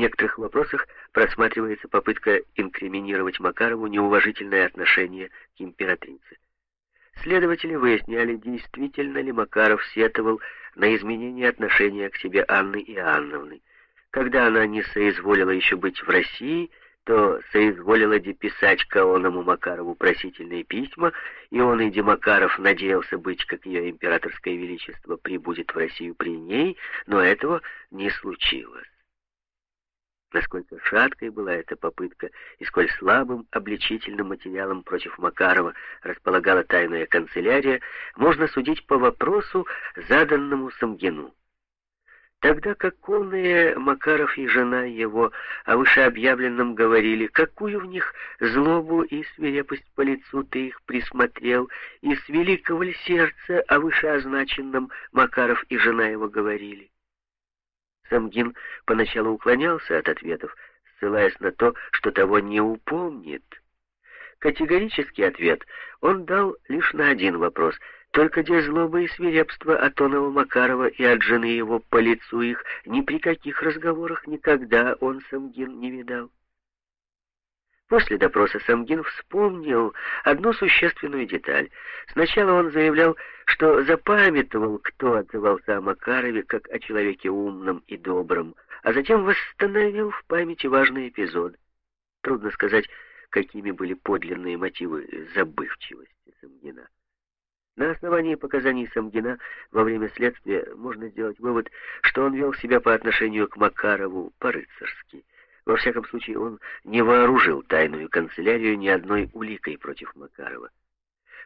некоторых вопросах просматривается попытка инкриминировать Макарову неуважительное отношение к императрице. Следователи выясняли, действительно ли Макаров сетовал на изменение отношения к себе Анны и Анновны. Когда она не соизволила еще быть в России, то соизволила деписать Каоному Макарову просительные письма, и он, и Макаров надеялся быть, как ее императорское величество прибудет в Россию при ней, но этого не случилось. Насколько шаткой была эта попытка и сколь слабым обличительным материалом против Макарова располагала тайная канцелярия, можно судить по вопросу, заданному Самгину. Тогда как онные Макаров и жена его о вышеобъявленном говорили, какую в них злобу и свирепость по лицу ты их присмотрел, и с великого ли сердца о вышеозначенном Макаров и жена его говорили. Самгин поначалу уклонялся от ответов, ссылаясь на то, что того не упомнит. Категорический ответ он дал лишь на один вопрос, только где злоба и свирепство от Онова Макарова и от жены его по лицу их ни при каких разговорах никогда он Самгин не видал. После допроса Самгин вспомнил одну существенную деталь. Сначала он заявлял, что запамятовал, кто отзывался о Макарове как о человеке умном и добром, а затем восстановил в памяти важный эпизод. Трудно сказать, какими были подлинные мотивы забывчивости Самгина. На основании показаний Самгина во время следствия можно сделать вывод, что он вел себя по отношению к Макарову по-рыцарски. Во всяком случае, он не вооружил тайную канцелярию ни одной уликой против Макарова.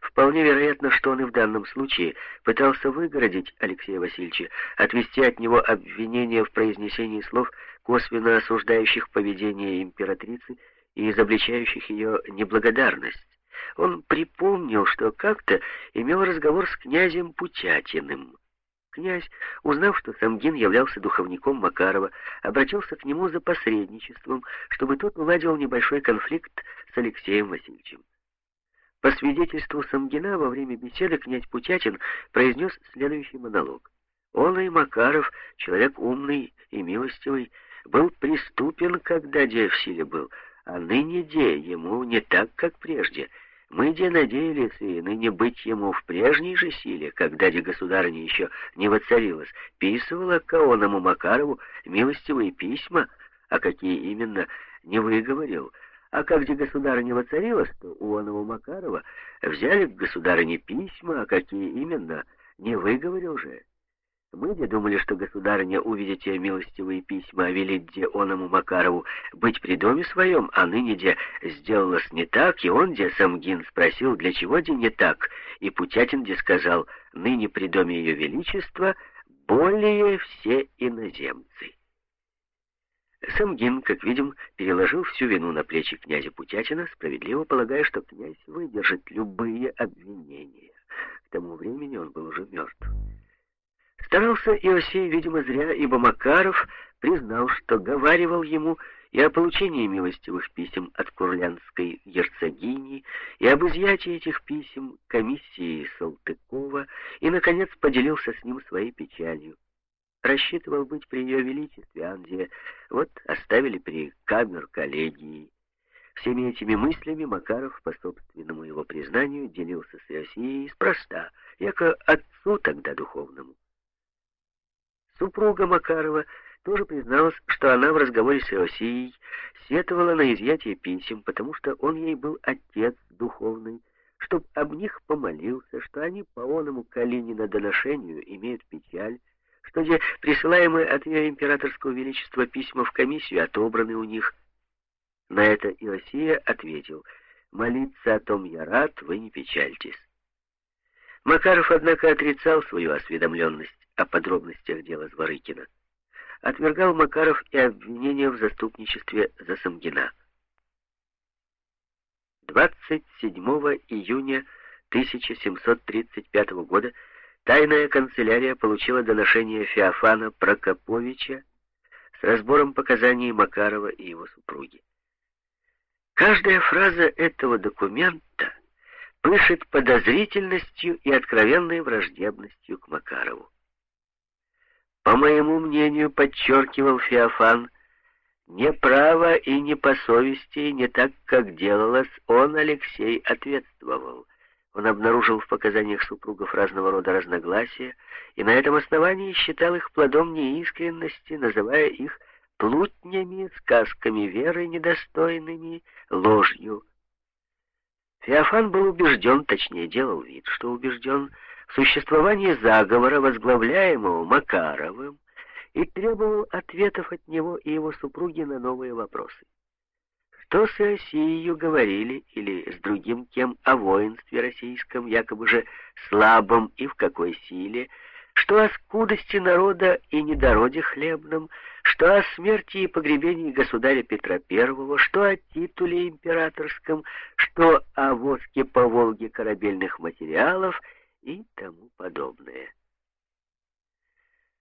Вполне вероятно, что он и в данном случае пытался выгородить Алексея Васильевича, отвести от него обвинения в произнесении слов, косвенно осуждающих поведение императрицы и изобличающих ее неблагодарность. Он припомнил, что как-то имел разговор с князем Путятиным. Князь, узнав, что Самгин являлся духовником Макарова, обратился к нему за посредничеством, чтобы тот уладил небольшой конфликт с Алексеем Васильевичем. По свидетельству Самгина, во время беседы князь Путятин произнес следующий монолог. Он и Макаров, человек умный и милостивый, был преступен, когда де в силе был, а ныне де ему не так, как прежде — мы где надеялись и ныне быть ему в прежней же силе, когда де государыня еще не воцарилась, писывала Каоному Макарову милостивые письма, а какие именно не выговорил. А как где государыня воцарилась, то у Онова Макарова взяли к государыне письма, а какие именно не выговорил же. Мы где думали, что государыня, увидя те милостивые письма, велит де оному Макарову быть при доме своем, а ныне де сделалось не так, и он, де Самгин, спросил, для чего де не так, и Путятин де сказал, ныне при доме ее величества более все иноземцы. Самгин, как видим, переложил всю вину на плечи князя Путятина, справедливо полагая, что князь выдержит любые обвинения. Старался Иосей, видимо, зря, ибо Макаров признал, что говаривал ему и о получении милостивых писем от курлянской герцогини, и об изъятии этих писем комиссии Салтыкова, и, наконец, поделился с ним своей печалью. Рассчитывал быть при ее величестве Анзия, вот оставили при камер коллегии. Всеми этими мыслями Макаров, по собственному его признанию, делился с Иосией спроста, яко отцу тогда духовному. Супруга Макарова тоже призналась, что она в разговоре с Иосией сетовала на изъятие писем, потому что он ей был отец духовный, чтоб об них помолился, что они по оному Калинина доношению имеют печаль, что где присылаемые от ее императорского величества письма в комиссию отобраны у них. На это Иосия ответил, «Молиться о том я рад, вы не печальтесь». Макаров, однако, отрицал свою осведомленность о подробностях дела Зворыкина. Отвергал Макаров и обвинения в заступничестве за Самгина. 27 июня 1735 года тайная канцелярия получила доношение Феофана Прокоповича с разбором показаний Макарова и его супруги. Каждая фраза этого документа пышет подозрительностью и откровенной враждебностью к Макарову. По моему мнению, подчеркивал Феофан, Не право и не по совести, не так, как делалось, он, Алексей, ответствовал. Он обнаружил в показаниях супругов разного рода разногласия и на этом основании считал их плодом неискренности, называя их плутнями, сказками веры недостойными, ложью. Феофан был убежден, точнее делал вид, что убежден, в существовании заговора, возглавляемого Макаровым, и требовал ответов от него и его супруги на новые вопросы. Что с Россией говорили, или с другим кем о воинстве российском, якобы же слабом и в какой силе, что о скудости народа и недороде хлебном, что о смерти и погребении государя Петра I, что о титуле императорском, что о воске по Волге корабельных материалов и тому подобное.